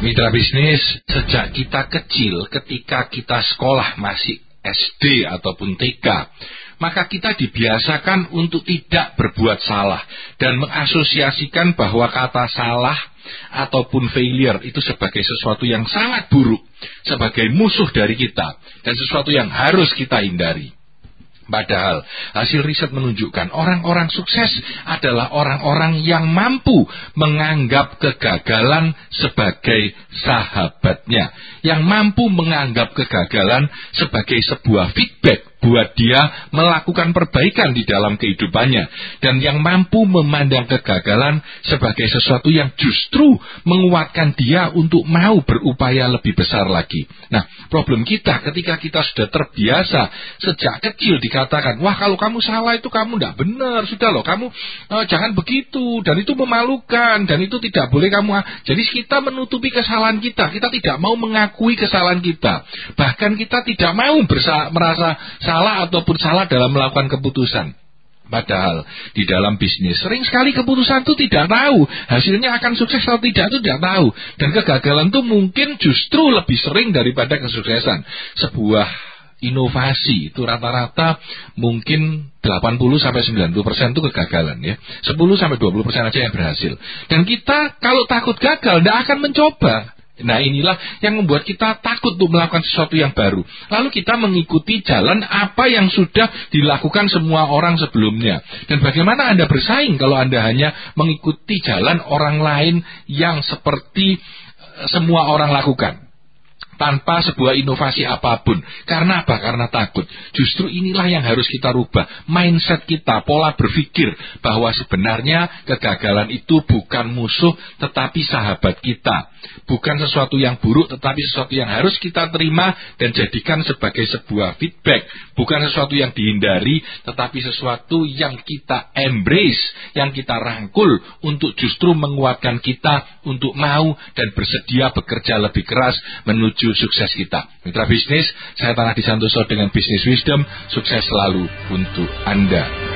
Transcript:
Mitra bisnis, sejak kita kecil, ketika kita sekolah masih SD ataupun TK, maka kita dibiasakan untuk tidak berbuat salah dan mengasosiasikan bahwa kata salah ataupun failure itu sebagai sesuatu yang sangat buruk, sebagai musuh dari kita dan sesuatu yang harus kita hindari. Padahal hasil riset menunjukkan orang-orang sukses adalah orang-orang yang mampu menganggap kegagalan sebagai sahabatnya. Yang mampu menganggap kegagalan sebagai sebuah feedback buat dia melakukan perbaikan di dalam kehidupannya dan yang mampu memandang kegagalan sebagai sesuatu yang justru menguatkan dia untuk mau berupaya lebih besar lagi. Nah, problem kita ketika kita sudah terbiasa sejak kecil dikatakan, wah kalau kamu salah itu kamu tidak benar, sudah loh kamu uh, jangan begitu dan itu memalukan dan itu tidak boleh kamu. Jadi kita menutupi kesalahan kita, kita tidak mau mengakui kesalahan kita, bahkan kita tidak mau merasa salah ataupun salah dalam melakukan keputusan. Padahal di dalam bisnis sering sekali keputusan itu tidak tahu hasilnya akan sukses atau tidak itu tidak tahu dan kegagalan itu mungkin justru lebih sering daripada kesuksesan. Sebuah inovasi itu rata-rata mungkin 80 sampai 90 persen itu kegagalan ya. 10 sampai 20 persen aja yang berhasil. Dan kita kalau takut gagal tidak akan mencoba. Nah inilah yang membuat kita takut untuk melakukan sesuatu yang baru. Lalu kita mengikuti jalan apa yang sudah dilakukan semua orang sebelumnya. Dan bagaimana Anda bersaing kalau Anda hanya mengikuti jalan orang lain yang seperti eh, semua orang lakukan tanpa sebuah inovasi apa pun. Karena apa? Karena takut. Justru inilah yang harus kita rubah. Mindset kita, pola berpikir bahwa sebenarnya kegagalan itu bukan musuh tetapi sahabat kita. Bukan sesuatu yang buruk tetapi sesuatu yang harus kita terima dan jadikan sebagai sebuah feedback. Bukan sesuatu yang dihindari tetapi sesuatu yang kita embrace, yang kita rangkul untuk justru menguatkan kita untuk mau dan bersedia bekerja lebih keras menuju sukses kita. Mitra bisnis, saya Tanah Disantoso dengan Bisnis Wisdom, sukses selalu untuk Anda.